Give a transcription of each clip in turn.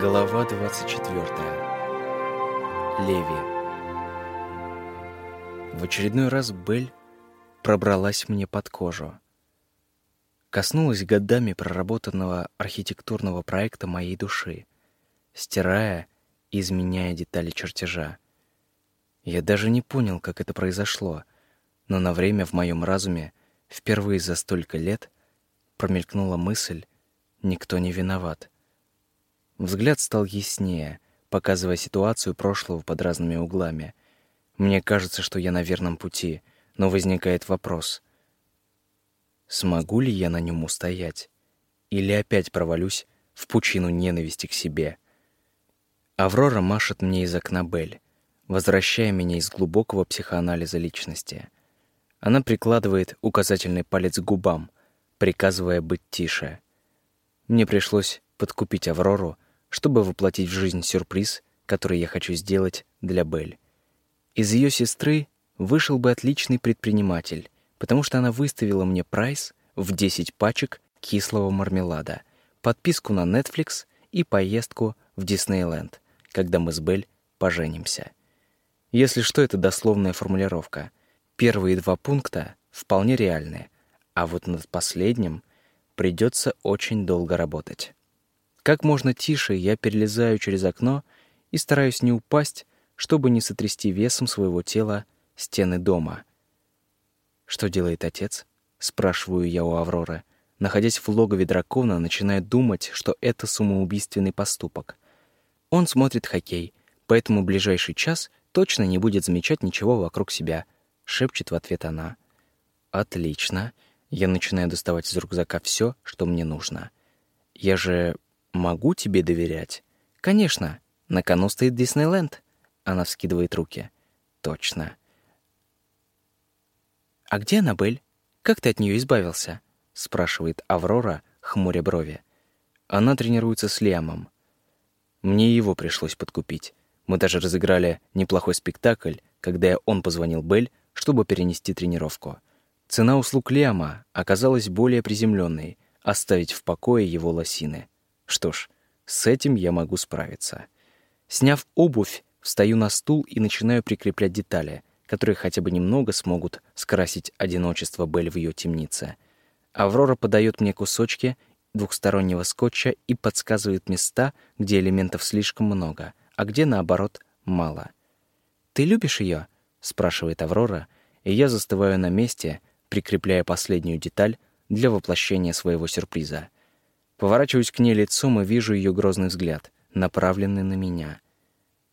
Глава 24. Леви. В очередной раз Бель пробралась мне под кожу. Коснулась годами проработанного архитектурного проекта моей души, стирая и изменяя детали чертежа. Я даже не понял, как это произошло, но на время в моем разуме впервые за столько лет промелькнула мысль «никто не виноват». Взгляд стал яснее, показывая ситуацию прошлого под разными углами. Мне кажется, что я на верном пути, но возникает вопрос. Смогу ли я на нем устоять? Или опять провалюсь в пучину ненависти к себе? Аврора машет мне из окна Бель, возвращая меня из глубокого психоанализа личности. Она прикладывает указательный палец к губам, приказывая быть тише. Мне пришлось подкупить Аврору, чтобы воплотить в жизнь сюрприз, который я хочу сделать для Бель. Из ее сестры вышел бы отличный предприниматель, потому что она выставила мне прайс в 10 пачек кислого мармелада, подписку на Netflix и поездку в Диснейленд, когда мы с Бель поженимся. Если что, это дословная формулировка. Первые два пункта вполне реальные, а вот над последним придется очень долго работать. Как можно тише я перелезаю через окно и стараюсь не упасть, чтобы не сотрясти весом своего тела стены дома. «Что делает отец?» — спрашиваю я у Авроры. Находясь в логове дракона, начинаю думать, что это самоубийственный поступок. Он смотрит хоккей, поэтому ближайший час точно не будет замечать ничего вокруг себя, шепчет в ответ она. Отлично. Я начинаю доставать из рюкзака все, что мне нужно. Я же Могу тебе доверять? Конечно. На кону стоит Диснейленд. Она вскидывает руки. Точно. А где Аннабель? Как ты от нее избавился? спрашивает Аврора, хмуря брови. Она тренируется с Лиамом. Мне его пришлось подкупить. Мы даже разыграли неплохой спектакль, когда он позвонил Бель, чтобы перенести тренировку. Цена услуг Лиама оказалась более приземленной — оставить в покое его лосины. Что ж, с этим я могу справиться. Сняв обувь, встаю на стул и начинаю прикреплять детали, которые хотя бы немного смогут скрасить одиночество Бель в ее темнице. Аврора подает мне кусочки двухстороннего скотча и подсказывает места, где элементов слишком много, а где, наоборот, мало. «Ты любишь ее? спрашивает Аврора, и я застываю на месте, прикрепляя последнюю деталь для воплощения своего сюрприза — Поворачиваюсь к ней лицом и вижу ее грозный взгляд, направленный на меня.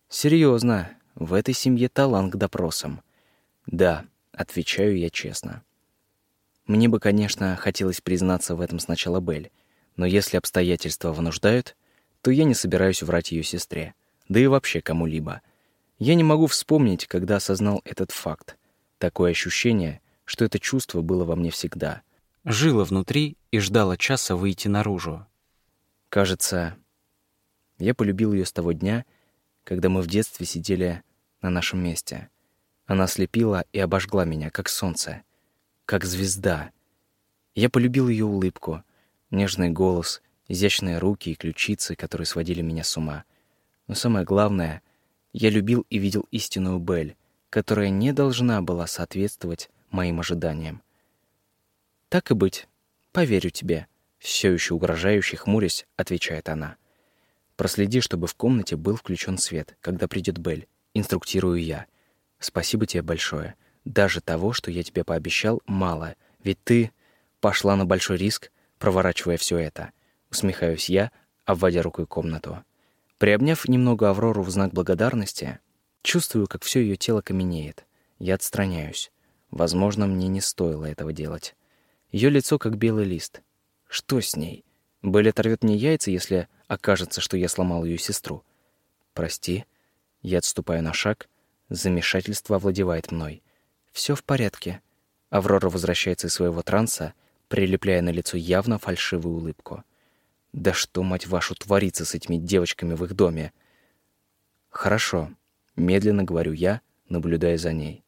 Серьезно, в этой семье талант к допросам. Да, отвечаю я честно. Мне бы, конечно, хотелось признаться в этом сначала Бель, но если обстоятельства вынуждают, то я не собираюсь врать ее сестре, да и вообще кому-либо. Я не могу вспомнить, когда осознал этот факт. Такое ощущение, что это чувство было во мне всегда — жила внутри и ждала часа выйти наружу. Кажется, я полюбил ее с того дня, когда мы в детстве сидели на нашем месте. Она слепила и обожгла меня, как солнце, как звезда. Я полюбил ее улыбку, нежный голос, изящные руки и ключицы, которые сводили меня с ума. Но самое главное, я любил и видел истинную Бель, которая не должна была соответствовать моим ожиданиям. Так и быть. Поверю тебе. Все еще угрожающе хмурясь, отвечает она. Проследи, чтобы в комнате был включен свет, когда придет Бель. Инструктирую я. Спасибо тебе большое. Даже того, что я тебе пообещал, мало. Ведь ты пошла на большой риск, проворачивая все это. Усмехаюсь я, обводя рукой комнату. Приобняв немного Аврору в знак благодарности, чувствую, как все ее тело каменеет. Я отстраняюсь. Возможно, мне не стоило этого делать. Ее лицо как белый лист. Что с ней? Белль оторвет мне яйца, если окажется, что я сломал ее сестру. Прости. Я отступаю на шаг. Замешательство овладевает мной. Все в порядке. Аврора возвращается из своего транса, прилепляя на лицо явно фальшивую улыбку. Да что, мать вашу, творится с этими девочками в их доме? Хорошо. Медленно говорю я, наблюдая за ней.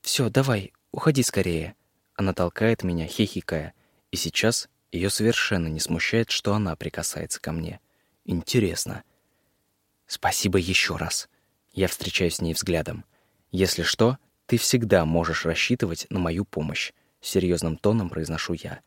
Все, давай, уходи скорее. Она толкает меня, хихикая, и сейчас ее совершенно не смущает, что она прикасается ко мне. Интересно, «Спасибо еще раз». Я встречаюсь с ней взглядом. «Если что, ты всегда можешь рассчитывать на мою помощь», — серьезным тоном произношу я.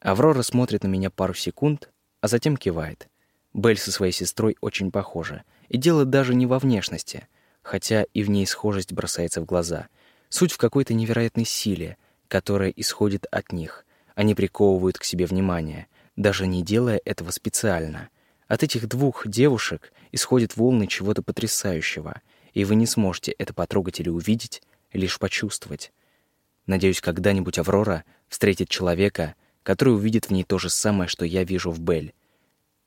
Аврора смотрит на меня пару секунд, а затем кивает. Белль со своей сестрой очень похожа. И дело даже не во внешности, хотя и в ней схожесть бросается в глаза. Суть в какой-то невероятной силе, которая исходит от них. Они приковывают к себе внимание, даже не делая этого специально. От этих двух девушек исходят волны чего-то потрясающего, и вы не сможете это потрогать или увидеть, лишь почувствовать. Надеюсь, когда-нибудь Аврора встретит человека, который увидит в ней то же самое, что я вижу в Бель.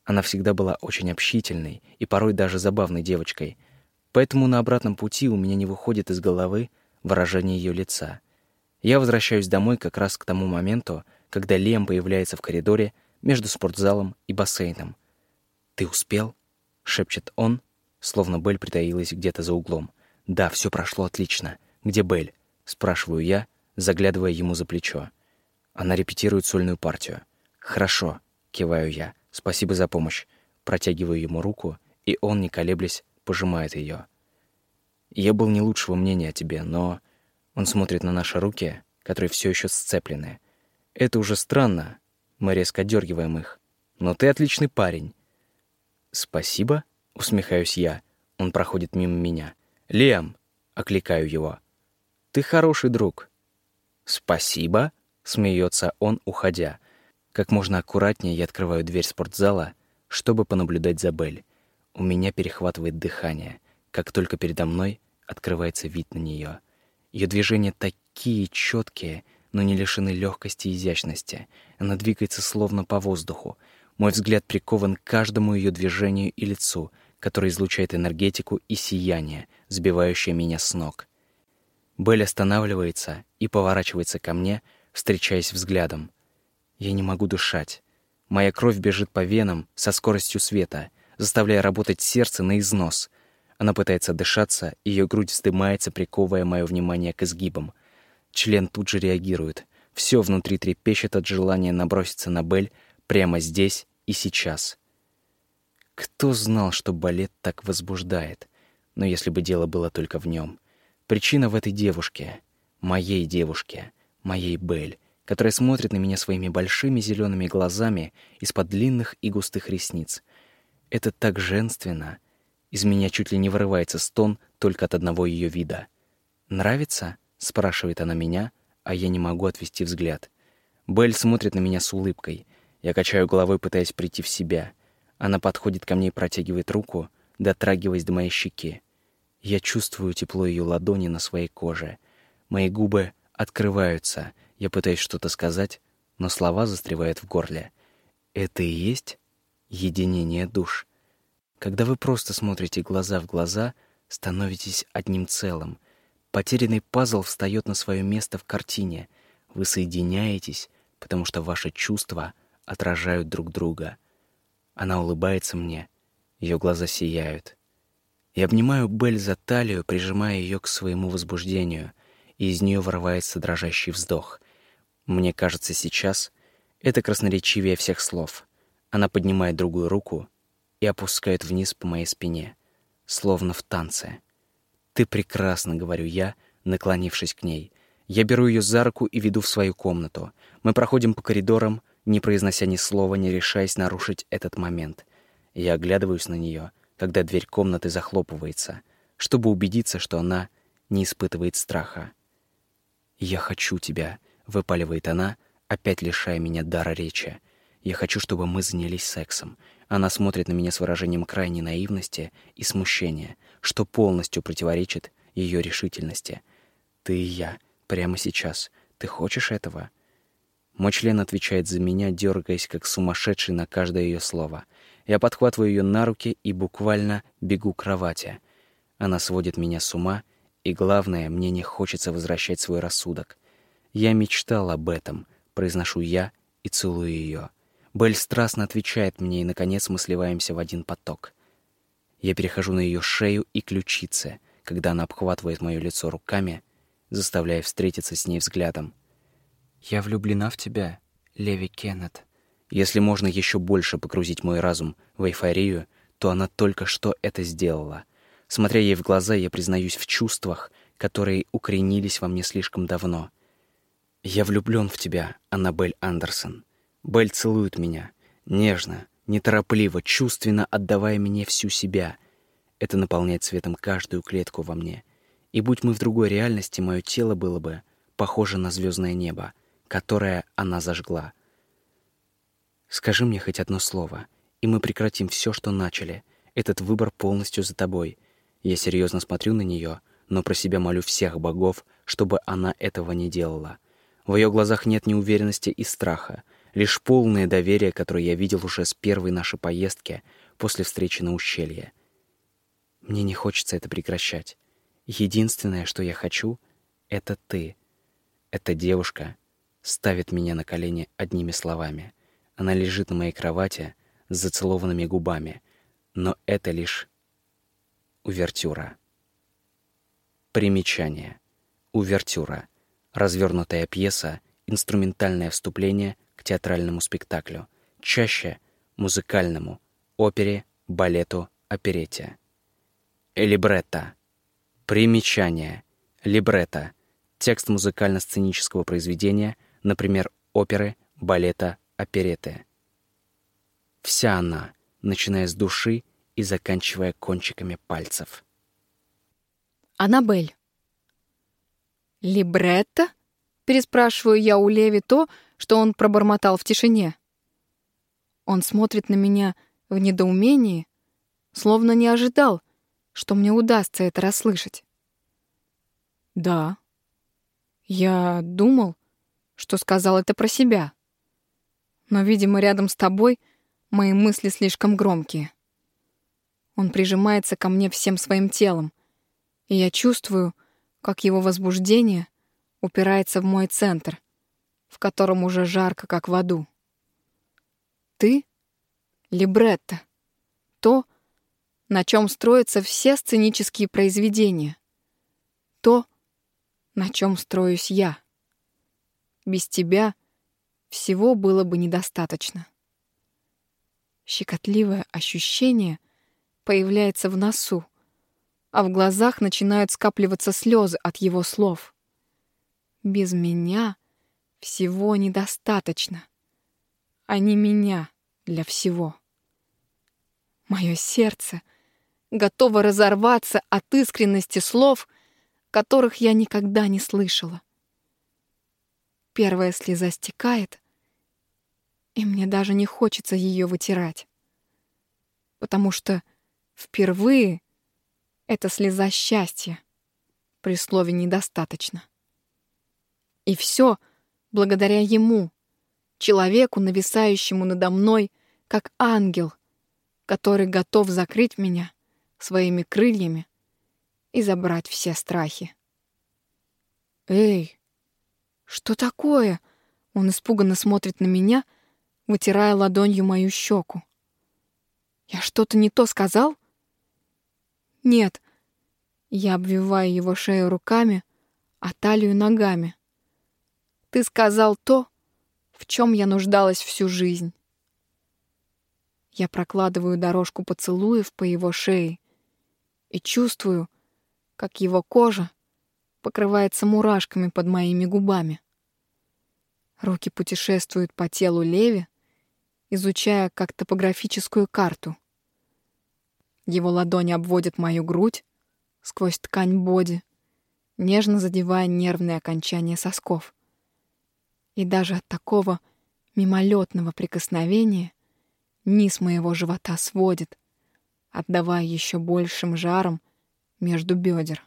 Она всегда была очень общительной и порой даже забавной девочкой, поэтому на обратном пути у меня не выходит из головы выражение ее лица. Я возвращаюсь домой как раз к тому моменту, когда Лем появляется в коридоре между спортзалом и бассейном. «Ты успел?» — шепчет он, словно Бель притаилась где-то за углом. «Да, все прошло отлично. Где Бель?» — спрашиваю я, заглядывая ему за плечо. Она репетирует сольную партию. «Хорошо», — киваю я. «Спасибо за помощь». Протягиваю ему руку, и он, не колеблясь, пожимает ее. Я был не лучшего мнения о тебе, но... Он смотрит на наши руки, которые все еще сцеплены. Это уже странно. Мы резко дергиваем их. Но ты отличный парень. Спасибо, усмехаюсь я. Он проходит мимо меня. Лиам, окликаю его. Ты хороший друг. Спасибо, Смеется он, уходя. Как можно аккуратнее я открываю дверь спортзала, чтобы понаблюдать за Бель. У меня перехватывает дыхание, как только передо мной открывается вид на нее. Ее движения такие четкие, но не лишены легкости и изящности. Она двигается словно по воздуху. Мой взгляд прикован к каждому ее движению и лицу, которое излучает энергетику и сияние, сбивающее меня с ног. Белль останавливается и поворачивается ко мне, встречаясь взглядом. Я не могу дышать. Моя кровь бежит по венам со скоростью света, заставляя работать сердце на износ. Она пытается дышаться, ее грудь вздымается, приковывая мое внимание к изгибам. Член тут же реагирует. Все внутри трепещет от желания наброситься на Бель прямо здесь и сейчас. Кто знал, что балет так возбуждает? Но если бы дело было только в нем. Причина в этой девушке, моей девушке — моей Бель, которая смотрит на меня своими большими зелеными глазами из-под длинных и густых ресниц. Это так женственно. Из меня чуть ли не вырывается стон только от одного ее вида. «Нравится?» — спрашивает она меня, а я не могу отвести взгляд. Бель смотрит на меня с улыбкой. Я качаю головой, пытаясь прийти в себя. Она подходит ко мне и протягивает руку, дотрагиваясь до моей щеки. Я чувствую тепло ее ладони на своей коже. Мои губы открываются. Я пытаюсь что-то сказать, но слова застревают в горле. Это и есть единение душ. Когда вы просто смотрите глаза в глаза, становитесь одним целым. Потерянный пазл встает на свое место в картине. Вы соединяетесь, потому что ваши чувства отражают друг друга. Она улыбается мне, ее глаза сияют. Я обнимаю Бель за талию, прижимая ее к своему возбуждению — и из нее вырывается дрожащий вздох. Мне кажется, сейчас это красноречивее всех слов. Она поднимает другую руку и опускает вниз по моей спине, словно в танце. «Ты прекрасно», — говорю я, наклонившись к ней. Я беру ее за руку и веду в свою комнату. Мы проходим по коридорам, не произнося ни слова, не решаясь нарушить этот момент. Я оглядываюсь на нее, когда дверь комнаты захлопывается, чтобы убедиться, что она не испытывает страха. «Я хочу тебя», — выпаливает она, опять лишая меня дара речи. «Я хочу, чтобы мы занялись сексом». Она смотрит на меня с выражением крайней наивности и смущения, что полностью противоречит ее решительности. «Ты и я. Прямо сейчас. Ты хочешь этого?» Мой член отвечает за меня, дергаясь, как сумасшедший на каждое ее слово. Я подхватываю ее на руки и буквально бегу к кровати. Она сводит меня с ума, и главное, мне не хочется возвращать свой рассудок. Я мечтал об этом, произношу я и целую ее. Белль страстно отвечает мне, и, наконец, мы сливаемся в один поток. Я перехожу на ее шею и ключицы, когда она обхватывает мое лицо руками, заставляя встретиться с ней взглядом. «Я влюблена в тебя, Леви Кеннет». Если можно еще больше погрузить мой разум в эйфорию, то она только что это сделала. Смотря ей в глаза, я признаюсь в чувствах, которые укоренились во мне слишком давно. «Я влюблен в тебя, Аннабель Андерсон». Белль целует меня, нежно, неторопливо, чувственно отдавая мне всю себя. Это наполняет светом каждую клетку во мне. И будь мы в другой реальности, мое тело было бы похоже на звездное небо, которое она зажгла. Скажи мне хоть одно слово, и мы прекратим все, что начали. Этот выбор полностью за тобой. Я серьезно смотрю на нее, но про себя молю всех богов, чтобы она этого не делала. В ее глазах нет ни уверенности и страха, лишь полное доверие, которое я видел уже с первой нашей поездки после встречи на ущелье. Мне не хочется это прекращать. Единственное, что я хочу, — это ты. Эта девушка ставит меня на колени одними словами. Она лежит на моей кровати с зацелованными губами, но это лишь увертюра. Примечание. Увертюра. Развернутая пьеса, инструментальное вступление театральному спектаклю, чаще музыкальному, опере, балету, оперете. Либретто. Примечание. Либретто. Текст музыкально-сценического произведения, например, оперы, балета, опереты. Вся она, начиная с души и заканчивая кончиками пальцев. Аннабель. «Либретто?» — переспрашиваю я у Леви то, что он пробормотал в тишине. Он смотрит на меня в недоумении, словно не ожидал, что мне удастся это расслышать. «Да. Я думал, что сказал это про себя. Но, видимо, рядом с тобой мои мысли слишком громкие. Он прижимается ко мне всем своим телом, и я чувствую, как его возбуждение упирается в мой центр, в котором уже жарко, как в аду. Ты — либретто, то, на чем строятся все сценические произведения, то, на чем строюсь я. Без тебя всего было бы недостаточно. Щекотливое ощущение появляется в носу, а в глазах начинают скапливаться слезы от его слов. Без меня всего недостаточно, а не меня для всего. Мое сердце готово разорваться от искренности слов, которых я никогда не слышала. Первая слеза стекает, и мне даже не хочется ее вытирать, потому что впервые это слеза счастья при слове «недостаточно». И все — благодаря ему, человеку, нависающему надо мной, как ангел, который готов закрыть меня своими крыльями и забрать все страхи. «Эй, что такое?» Он испуганно смотрит на меня, вытирая ладонью мою щеку. «Я что-то не то сказал?» «Нет». Я обвиваю его шею руками, а талию ногами. Ты сказал то, в чем я нуждалась всю жизнь. Я прокладываю дорожку поцелуев по его шее и чувствую, как его кожа покрывается мурашками под моими губами. Руки путешествуют по телу Леви, изучая как топографическую карту. Его ладони обводят мою грудь сквозь ткань боди, нежно задевая нервные окончания сосков. И даже от такого мимолетного прикосновения низ моего живота сводит, отдавая еще большим жаром между бедер.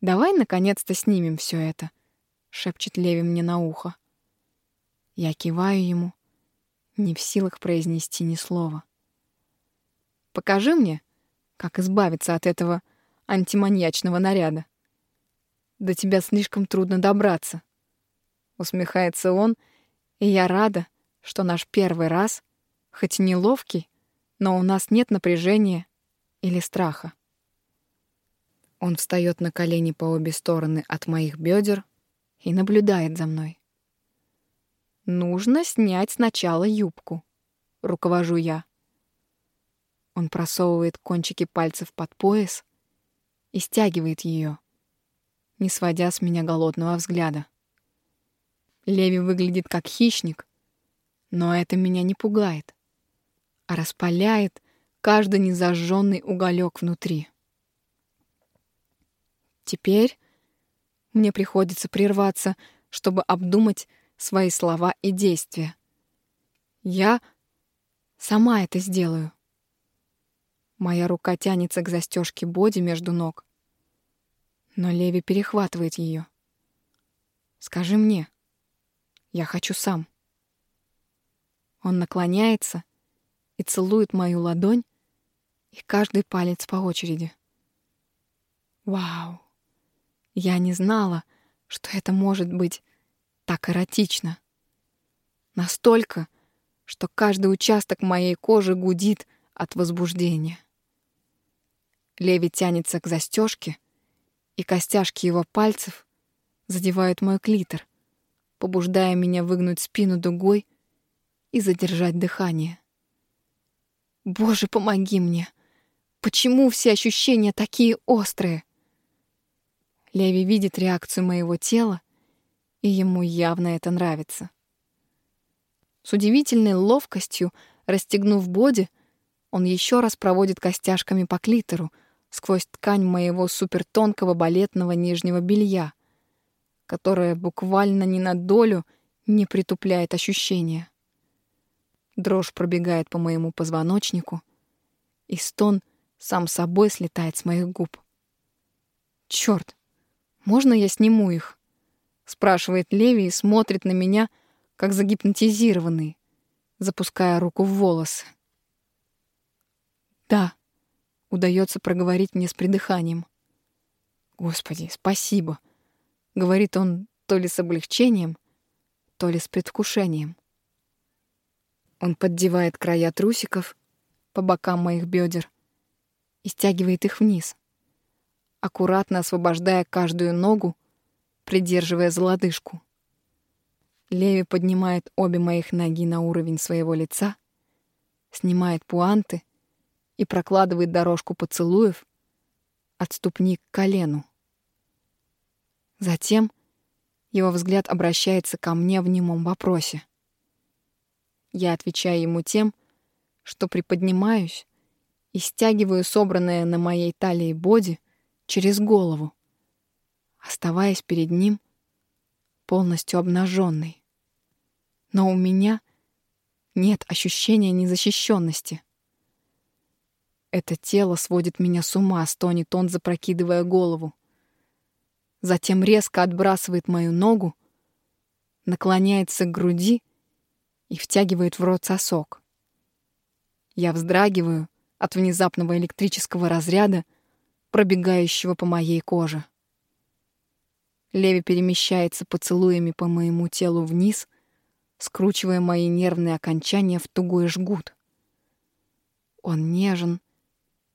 «Давай, наконец-то, снимем все это», — шепчет Леви мне на ухо. Я киваю ему, не в силах произнести ни слова. «Покажи мне, как избавиться от этого антиманьячного наряда. До тебя слишком трудно добраться» усмехается он, и я рада, что наш первый раз, хоть и неловкий, но у нас нет напряжения или страха. Он встает на колени по обе стороны от моих бедер и наблюдает за мной. Нужно снять сначала юбку, руковожу я. Он просовывает кончики пальцев под пояс и стягивает ее, не сводя с меня голодного взгляда. Леви выглядит как хищник, но это меня не пугает, а распаляет каждый незажженный уголек внутри. Теперь мне приходится прерваться, чтобы обдумать свои слова и действия. Я сама это сделаю. Моя рука тянется к застежке боди между ног, но Леви перехватывает ее. «Скажи мне. Я хочу сам». Он наклоняется и целует мою ладонь и каждый палец по очереди. Вау! Я не знала, что это может быть так эротично. Настолько, что каждый участок моей кожи гудит от возбуждения. Леви тянется к застежке, и костяшки его пальцев задевают мой клитор, побуждая меня выгнуть спину дугой и задержать дыхание. Боже, помоги мне! Почему все ощущения такие острые? Леви видит реакцию моего тела, и ему явно это нравится. С удивительной ловкостью, расстегнув боди, он еще раз проводит костяшками по клитору сквозь ткань моего супертонкого балетного нижнего белья, которое буквально ни на долю не притупляет ощущения. Дрожь пробегает по моему позвоночнику, и стон сам собой слетает с моих губ. Черт, можно я сниму их? спрашивает Леви и смотрит на меня, как загипнотизированный, запуская руку в волосы. Да, удается проговорить мне с придыханием. Господи, спасибо, говорит он то ли с облегчением, то ли с предвкушением. Он поддевает края трусиков по бокам моих бедер и стягивает их вниз, аккуратно освобождая каждую ногу, придерживая за лодыжку. Леви поднимает обе моих ноги на уровень своего лица, снимает пуанты и прокладывает дорожку поцелуев от ступни к колену. Затем его взгляд обращается ко мне в немом вопросе. Я отвечаю ему тем, что приподнимаюсь и стягиваю собранное на моей талии боди через голову, оставаясь перед ним полностью обнаженной. Но у меня нет ощущения незащищенности. Это тело сводит меня с ума, стонет он, запрокидывая голову. Затем резко отбрасывает мою ногу, наклоняется к груди и втягивает в рот сосок. Я вздрагиваю от внезапного электрического разряда, пробегающего по моей коже. Леви перемещается поцелуями по моему телу вниз, скручивая мои нервные окончания в тугой жгут. Он нежен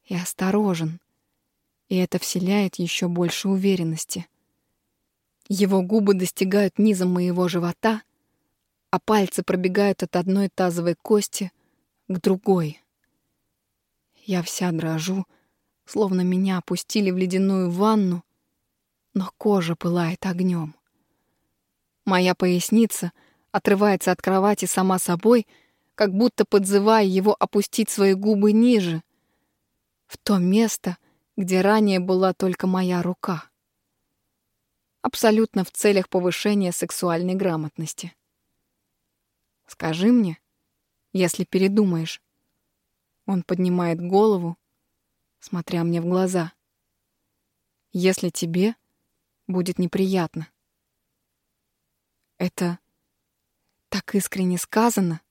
и осторожен, и это вселяет еще больше уверенности. Его губы достигают низа моего живота, а пальцы пробегают от одной тазовой кости к другой. Я вся дрожу, словно меня опустили в ледяную ванну, но кожа пылает огнем. Моя поясница отрывается от кровати сама собой, как будто подзывая его опустить свои губы ниже, в то место, где ранее была только моя рука. Абсолютно в целях повышения сексуальной грамотности. Скажи мне, если передумаешь. Он поднимает голову, смотря мне в глаза. Если тебе будет неприятно. Это так искренне сказано.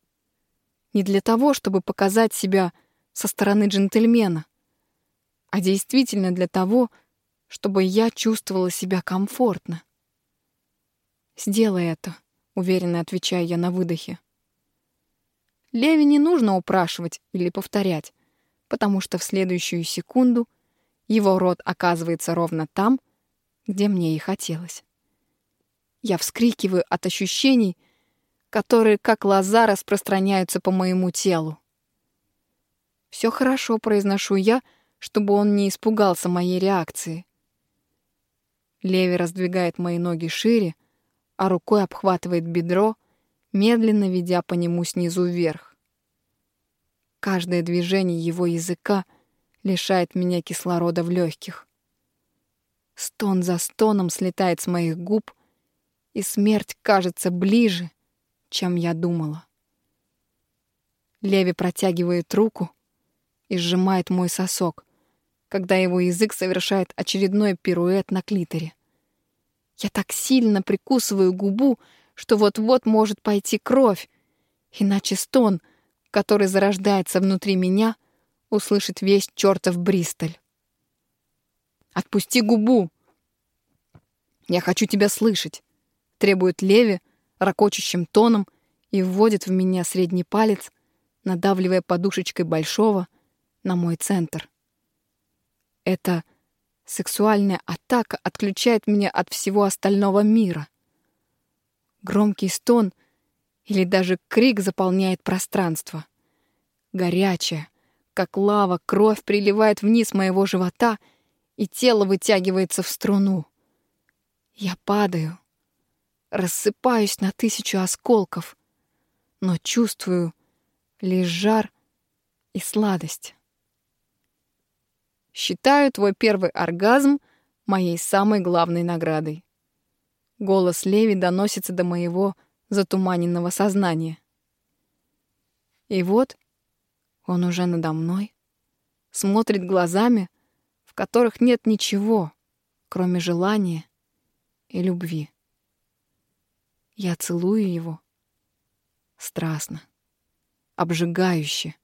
Не для того, чтобы показать себя со стороны джентльмена, а действительно для того, чтобы я чувствовала себя комфортно. «Сделай это», — уверенно отвечаю я на выдохе. Леви не нужно упрашивать или повторять, потому что в следующую секунду его рот оказывается ровно там, где мне и хотелось. Я вскрикиваю от ощущений, которые как лоза распространяются по моему телу. Все хорошо, произношу я, чтобы он не испугался моей реакции. Леви раздвигает мои ноги шире, а рукой обхватывает бедро, медленно ведя по нему снизу вверх. Каждое движение его языка лишает меня кислорода в легких. Стон за стоном слетает с моих губ, и смерть кажется ближе, чем я думала. Леви протягивает руку и сжимает мой сосок, когда его язык совершает очередной пируэт на клиторе. Я так сильно прикусываю губу, что вот-вот может пойти кровь, иначе стон, который зарождается внутри меня, услышит весь чертов Бристоль. «Отпусти губу!» «Я хочу тебя слышать», — требует Леви ракочущим тоном и вводит в меня средний палец, надавливая подушечкой большого на мой центр. Это сексуальная атака отключает меня от всего остального мира. Громкий стон или даже крик заполняет пространство. Горячая, как лава, кровь приливает вниз моего живота, и тело вытягивается в струну. Я падаю, рассыпаюсь на тысячу осколков, но чувствую лишь жар и сладость. Считаю твой первый оргазм моей самой главной наградой. Голос Леви доносится до моего затуманенного сознания. И вот он уже надо мной, смотрит глазами, в которых нет ничего, кроме желания и любви. Я целую его страстно, обжигающе,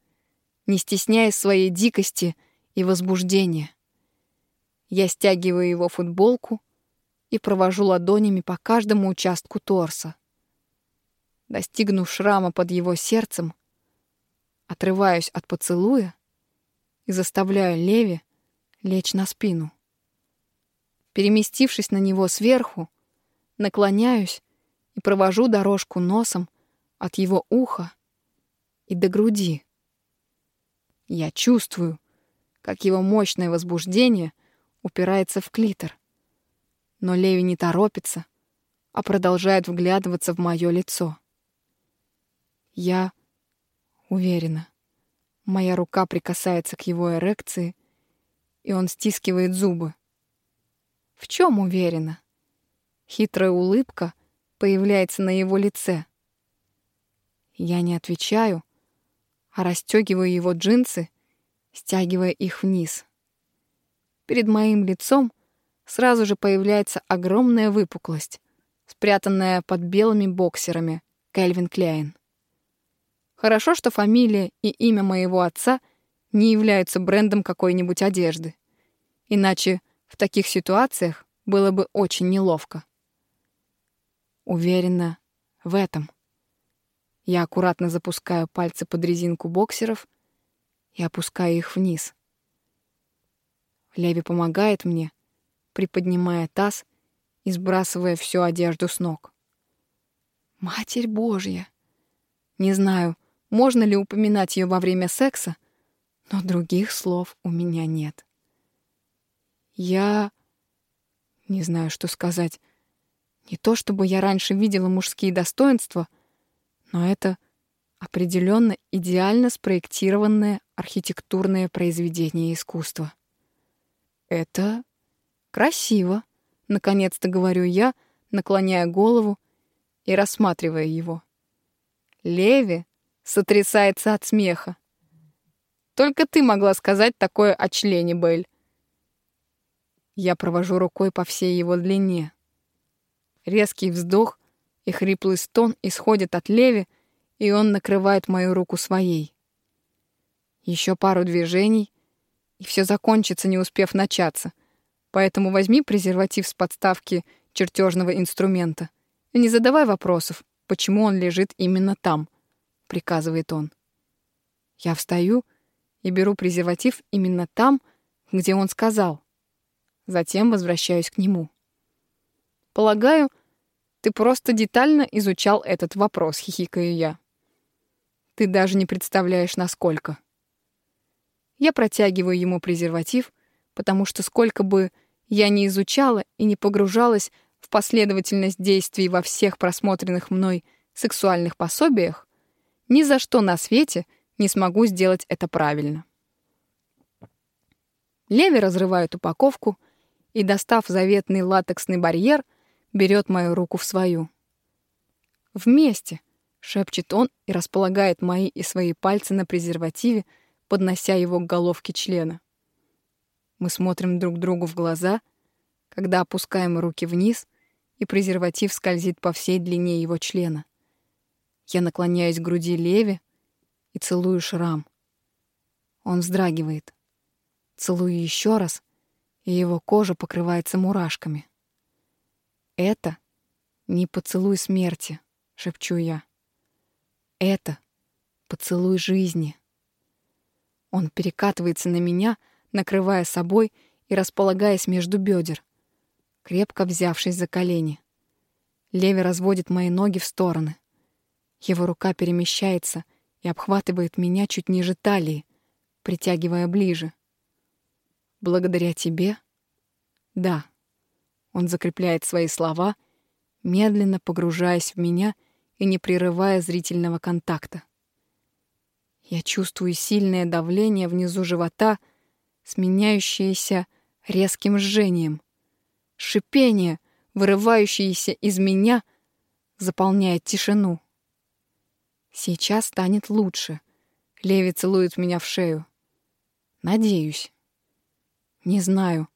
не стесняясь своей дикости и возбуждения. Я стягиваю его футболку — и провожу ладонями по каждому участку торса. Достигнув шрама под его сердцем, отрываюсь от поцелуя и заставляю Леви лечь на спину. Переместившись на него сверху, наклоняюсь и провожу дорожку носом от его уха и до груди. Я чувствую, как его мощное возбуждение упирается в клитор но Леви не торопится, а продолжает вглядываться в мое лицо. Я уверена. Моя рука прикасается к его эрекции, и он стискивает зубы. В чем уверена? Хитрая улыбка появляется на его лице. Я не отвечаю, а расстегиваю его джинсы, стягивая их вниз. Перед моим лицом сразу же появляется огромная выпуклость, спрятанная под белыми боксерами Кельвин Кляйн. Хорошо, что фамилия и имя моего отца не являются брендом какой-нибудь одежды. Иначе в таких ситуациях было бы очень неловко. Уверена в этом. Я аккуратно запускаю пальцы под резинку боксеров и опускаю их вниз. Леви помогает мне, приподнимая таз и сбрасывая всю одежду с ног. Матерь Божья! Не знаю, можно ли упоминать ее во время секса, но других слов у меня нет. Я не знаю, что сказать. Не то чтобы я раньше видела мужские достоинства, но это определенно идеально спроектированное архитектурное произведение искусства. Это «Красиво», — наконец-то говорю я, наклоняя голову и рассматривая его. Леви сотрясается от смеха. «Только ты могла сказать такое о члене, Белль». Я провожу рукой по всей его длине. Резкий вздох и хриплый стон исходят от Леви, и он накрывает мою руку своей. Еще пару движений, и все закончится, не успев начаться — Поэтому возьми презерватив с подставки чертежного инструмента и не задавай вопросов, почему он лежит именно там, приказывает он. Я встаю и беру презерватив именно там, где он сказал. Затем возвращаюсь к нему. Полагаю, ты просто детально изучал этот вопрос, хихикаю я. Ты даже не представляешь, насколько. Я протягиваю ему презерватив, потому что сколько бы я не изучала и не погружалась в последовательность действий во всех просмотренных мной сексуальных пособиях, ни за что на свете не смогу сделать это правильно. Леви разрывает упаковку и, достав заветный латексный барьер, берет мою руку в свою. «Вместе!» — шепчет он и располагает мои и свои пальцы на презервативе, поднося его к головке члена. Мы смотрим друг другу в глаза, когда опускаем руки вниз, и презерватив скользит по всей длине его члена. Я наклоняюсь к груди Леви и целую шрам. Он вздрагивает. Целую еще раз, и его кожа покрывается мурашками. Это не поцелуй смерти, шепчу я. Это поцелуй жизни. Он перекатывается на меня, накрывая собой и располагаясь между бедер, крепко взявшись за колени. Леви разводит мои ноги в стороны. Его рука перемещается и обхватывает меня чуть ниже талии, притягивая ближе. Благодаря тебе? Да. Он закрепляет свои слова, медленно погружаясь в меня и не прерывая зрительного контакта. Я чувствую сильное давление внизу живота, сменяющееся резким жжением. Шипение, вырывающееся из меня, заполняет тишину. Сейчас станет лучше. Леви целует меня в шею. Надеюсь. Не знаю.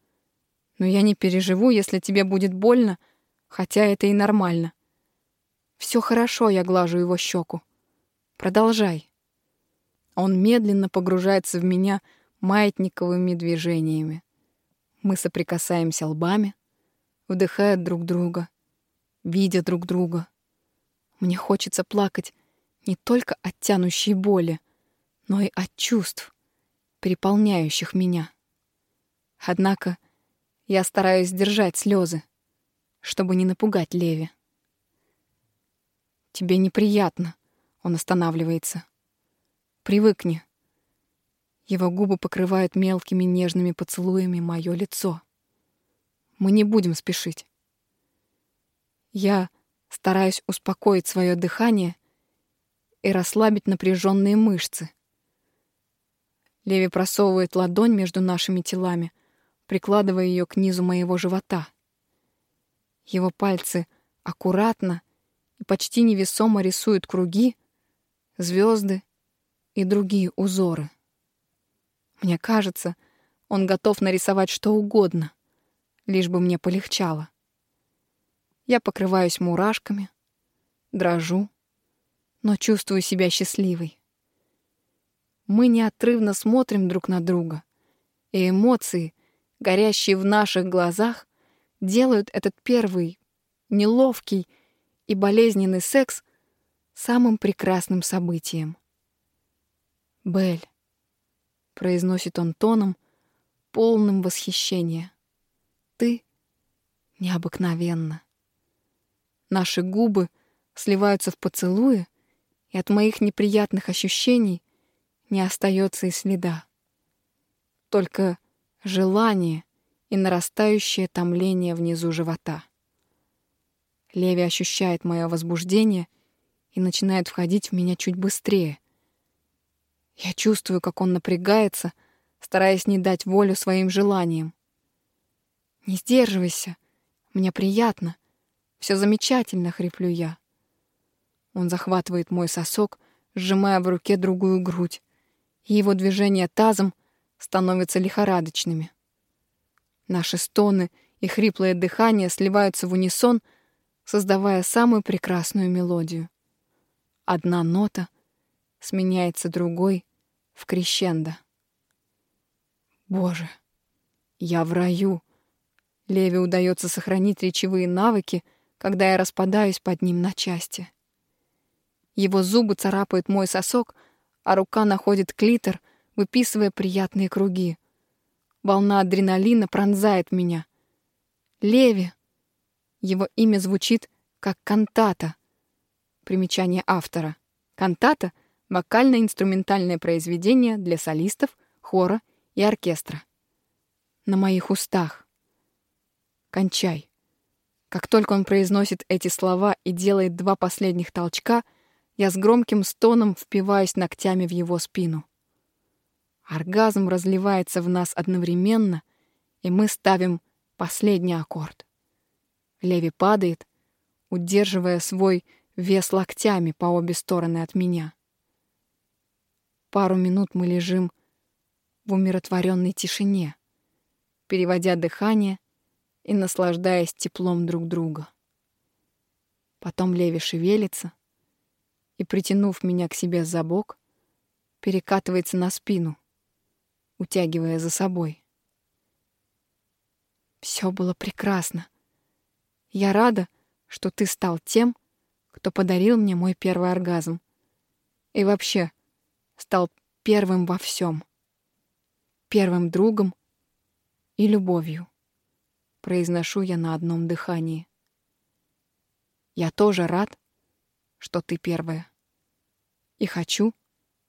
Но я не переживу, если тебе будет больно, хотя это и нормально. Все хорошо, я глажу его щеку. Продолжай. Он медленно погружается в меня маятниковыми движениями. Мы соприкасаемся лбами, вдыхая друг друга, видя друг друга. Мне хочется плакать не только от тянущей боли, но и от чувств, переполняющих меня. Однако я стараюсь сдержать слезы, чтобы не напугать Леви. «Тебе неприятно», — он останавливается. «Привыкни». Его губы покрывают мелкими нежными поцелуями мое лицо. Мы не будем спешить. Я стараюсь успокоить свое дыхание и расслабить напряженные мышцы. Леви просовывает ладонь между нашими телами — прикладывая ее к низу моего живота. Его пальцы аккуратно и почти невесомо рисуют круги, звезды и другие узоры. Мне кажется, он готов нарисовать что угодно, лишь бы мне полегчало. Я покрываюсь мурашками, дрожу, но чувствую себя счастливой. Мы неотрывно смотрим друг на друга, и эмоции, горящие в наших глазах, делают этот первый, неловкий и болезненный секс самым прекрасным событием. «Белль», — произносит он тоном, полным восхищения, — «ты необыкновенна». Наши губы сливаются в поцелуе, и от моих неприятных ощущений не остается и следа. Только желание и нарастающее томление внизу живота. Леви ощущает мое возбуждение и начинает входить в меня чуть быстрее. Я чувствую, как он напрягается, стараясь не дать волю своим желаниям. «Не сдерживайся, мне приятно, все замечательно», — хриплю я. Он захватывает мой сосок, сжимая в руке другую грудь, и его движение тазом — становятся лихорадочными. Наши стоны и хриплое дыхание сливаются в унисон, создавая самую прекрасную мелодию. Одна нота сменяется другой в крещендо. Боже, я в раю. Леви удается сохранить речевые навыки, когда я распадаюсь под ним на части. Его зубы царапают мой сосок, а рука находит клитор — выписывая приятные круги. Волна адреналина пронзает меня. Леви. Его имя звучит как кантата. Примечание автора. Кантата — вокально-инструментальное произведение для солистов, хора и оркестра. На моих устах. Кончай. Как только он произносит эти слова и делает два последних толчка, я с громким стоном впиваюсь ногтями в его спину. Оргазм разливается в нас одновременно, и мы ставим последний аккорд. Леви падает, удерживая свой вес локтями по обе стороны от меня. Пару минут мы лежим в умиротворенной тишине, переводя дыхание и наслаждаясь теплом друг друга. Потом Леви шевелится и, притянув меня к себе за бок, перекатывается на спину, утягивая за собой. Все было прекрасно. Я рада, что ты стал тем, кто подарил мне мой первый оргазм. И вообще стал первым во всем. Первым другом и любовью. Произношу я на одном дыхании. Я тоже рад, что ты первая. И хочу,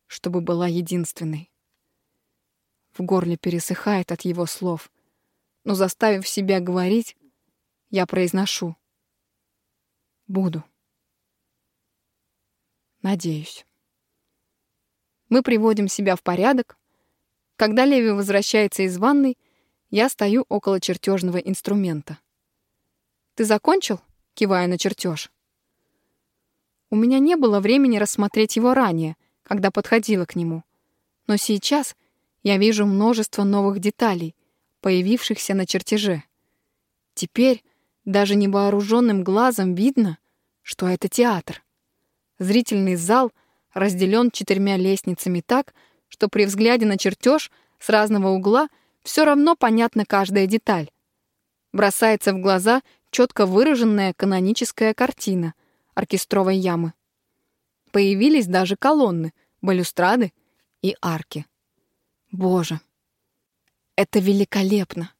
чтобы была единственной. В горле пересыхает от его слов, но заставив себя говорить, я произношу. Буду. Надеюсь. Мы приводим себя в порядок. Когда Леви возвращается из ванной, я стою около чертежного инструмента. «Ты закончил?» — кивая на чертеж. У меня не было времени рассмотреть его ранее, когда подходила к нему. Но сейчас я вижу множество новых деталей, появившихся на чертеже. Теперь даже невооруженным глазом видно, что это театр. Зрительный зал разделен четырьмя лестницами так, что при взгляде на чертеж с разного угла все равно понятна каждая деталь. Бросается в глаза четко выраженная каноническая картина оркестровой ямы. Появились даже колонны, балюстрады и арки. Боже, это великолепно!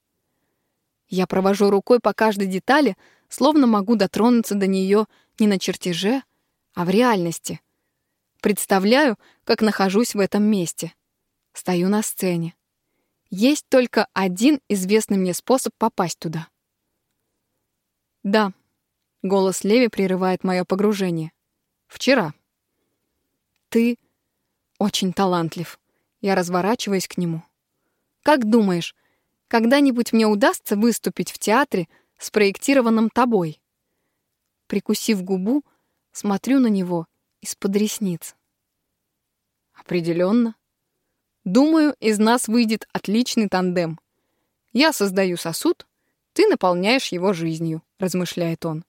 Я провожу рукой по каждой детали, словно могу дотронуться до нее не на чертеже, а в реальности. Представляю, как нахожусь в этом месте. Стою на сцене. Есть только один известный мне способ попасть туда. Да, голос Леви прерывает мое погружение. Вчера. Ты очень талантлив. Я разворачиваюсь к нему. Как думаешь, когда-нибудь мне удастся выступить в театре, спроектированном тобой. Прикусив губу, смотрю на него из-под ресниц. Определенно. Думаю, из нас выйдет отличный тандем. Я создаю сосуд, ты наполняешь его жизнью, размышляет он.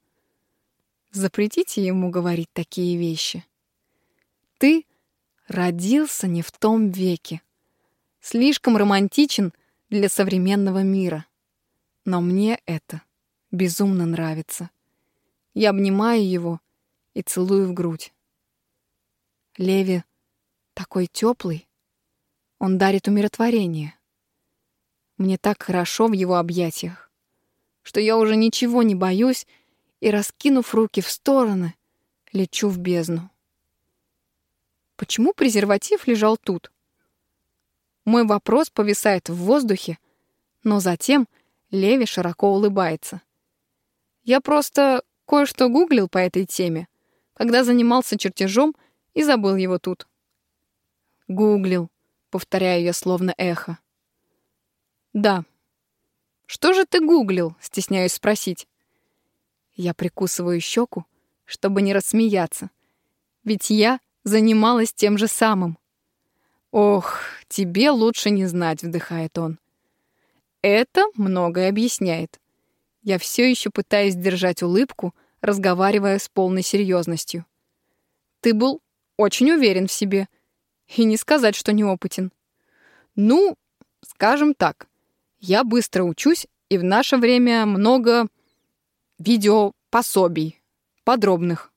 Запретите ему говорить такие вещи. Ты родился не в том веке. Слишком романтичен — для современного мира. Но мне это безумно нравится. Я обнимаю его и целую в грудь. Леви такой теплый. Он дарит умиротворение. Мне так хорошо в его объятиях, что я уже ничего не боюсь и, раскинув руки в стороны, лечу в бездну. Почему презерватив лежал тут? Мой вопрос повисает в воздухе, но затем Леви широко улыбается. Я просто кое-что гуглил по этой теме, когда занимался чертежом и забыл его тут. Гуглил, повторяю я словно эхо. Да. Что же ты гуглил, стесняюсь спросить. Я прикусываю щеку, чтобы не рассмеяться. Ведь я занималась тем же самым. «Ох, тебе лучше не знать», — вдыхает он. «Это многое объясняет. Я все еще пытаюсь держать улыбку, разговаривая с полной серьезностью. Ты был очень уверен в себе. И не сказать, что неопытен. Ну, скажем так, я быстро учусь, и в наше время много видеопособий, подробных.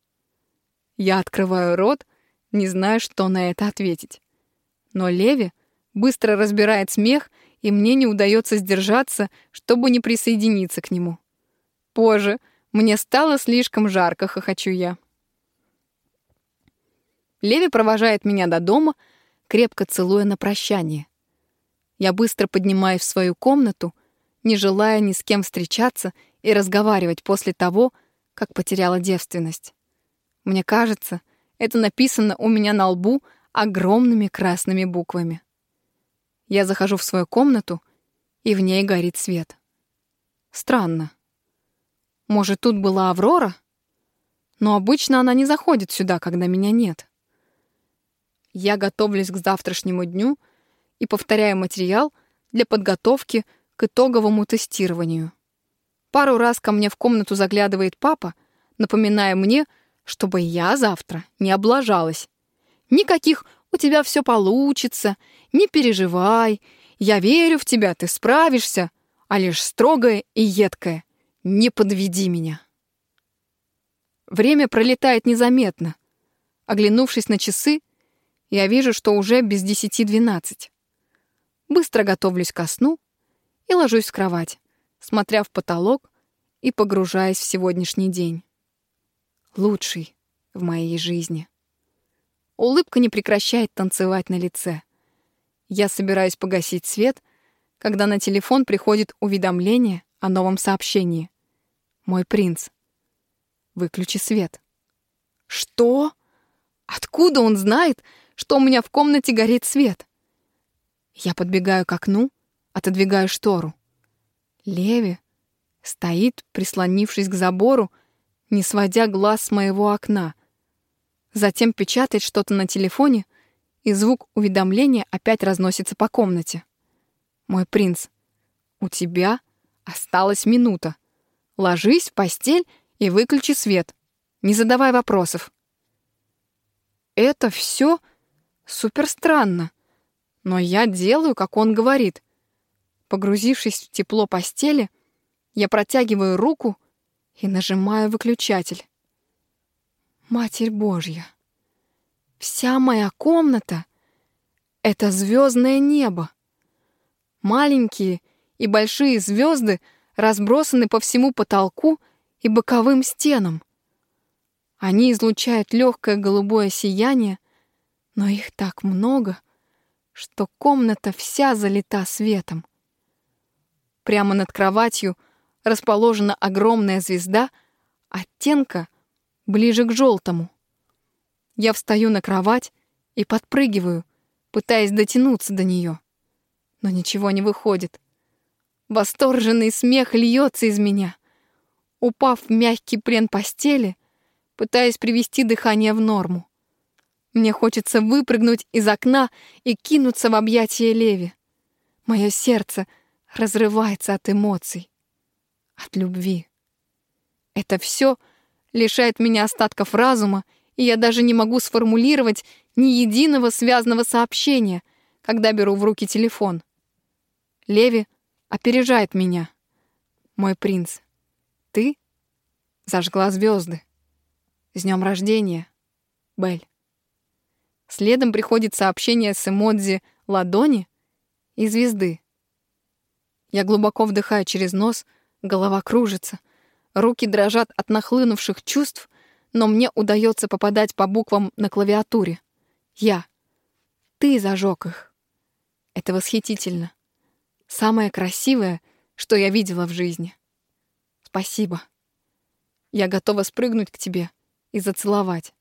Я открываю рот, не зная, что на это ответить. Но Леви быстро разбирает смех, и мне не удается сдержаться, чтобы не присоединиться к нему. Позже мне стало слишком жарко, хохочу я. Леви провожает меня до дома, крепко целуя на прощание. Я быстро поднимаюсь в свою комнату, не желая ни с кем встречаться и разговаривать после того, как потеряла девственность. Мне кажется, это написано у меня на лбу огромными красными буквами. Я захожу в свою комнату, и в ней горит свет. Странно. Может, тут была Аврора? Но обычно она не заходит сюда, когда меня нет. Я готовлюсь к завтрашнему дню и повторяю материал для подготовки к итоговому тестированию. Пару раз ко мне в комнату заглядывает папа, напоминая мне, чтобы я завтра не облажалась. Никаких «у тебя все получится», «не переживай», «я верю в тебя, ты справишься», а лишь строгое и едкое «не подведи меня». Время пролетает незаметно. Оглянувшись на часы, я вижу, что уже без десяти двенадцать. Быстро готовлюсь ко сну и ложусь в кровать, смотря в потолок и погружаясь в сегодняшний день. Лучший в моей жизни. Улыбка не прекращает танцевать на лице. Я собираюсь погасить свет, когда на телефон приходит уведомление о новом сообщении. «Мой принц. Выключи свет». «Что? Откуда он знает, что у меня в комнате горит свет?» Я подбегаю к окну, отодвигаю штору. Леви стоит, прислонившись к забору, не сводя глаз с моего окна. Затем печатает что-то на телефоне, и звук уведомления опять разносится по комнате. «Мой принц, у тебя осталась минута. Ложись в постель и выключи свет. Не задавай вопросов». Это все супер странно. Но я делаю, как он говорит. Погрузившись в тепло постели, я протягиваю руку и нажимаю выключатель. Матерь Божья! Вся моя комната — это звездное небо. Маленькие и большие звезды разбросаны по всему потолку и боковым стенам. Они излучают легкое голубое сияние, но их так много — что комната вся залита светом. Прямо над кроватью расположена огромная звезда оттенка ближе к желтому. Я встаю на кровать и подпрыгиваю, пытаясь дотянуться до нее. Но ничего не выходит. Восторженный смех льется из меня. Упав в мягкий плен постели, пытаясь привести дыхание в норму. Мне хочется выпрыгнуть из окна и кинуться в объятия Леви. Мое сердце разрывается от эмоций, от любви. Это все лишает меня остатков разума, и я даже не могу сформулировать ни единого связанного сообщения, когда беру в руки телефон. Леви опережает меня. Мой принц, ты зажгла звезды. С днем рождения, Бель. Следом приходит сообщение с эмодзи ладони и звезды. Я глубоко вдыхаю через нос, голова кружится, руки дрожат от нахлынувших чувств, но мне удается попадать по буквам на клавиатуре. Я. Ты зажег их. Это восхитительно. Самое красивое, что я видела в жизни. Спасибо. Я готова спрыгнуть к тебе и зацеловать.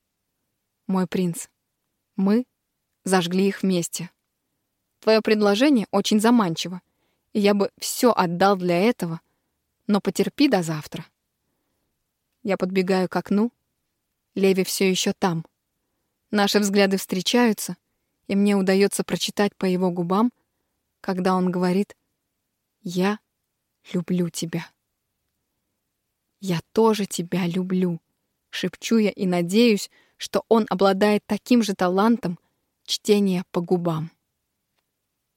Мой принц. Мы зажгли их вместе. Твое предложение очень заманчиво, и я бы все отдал для этого, но потерпи до завтра. Я подбегаю к окну. Леви все еще там. Наши взгляды встречаются, и мне удается прочитать по его губам, когда он говорит «Я люблю тебя». «Я тоже тебя люблю», — шепчу я и надеюсь, что он обладает таким же талантом чтения по губам.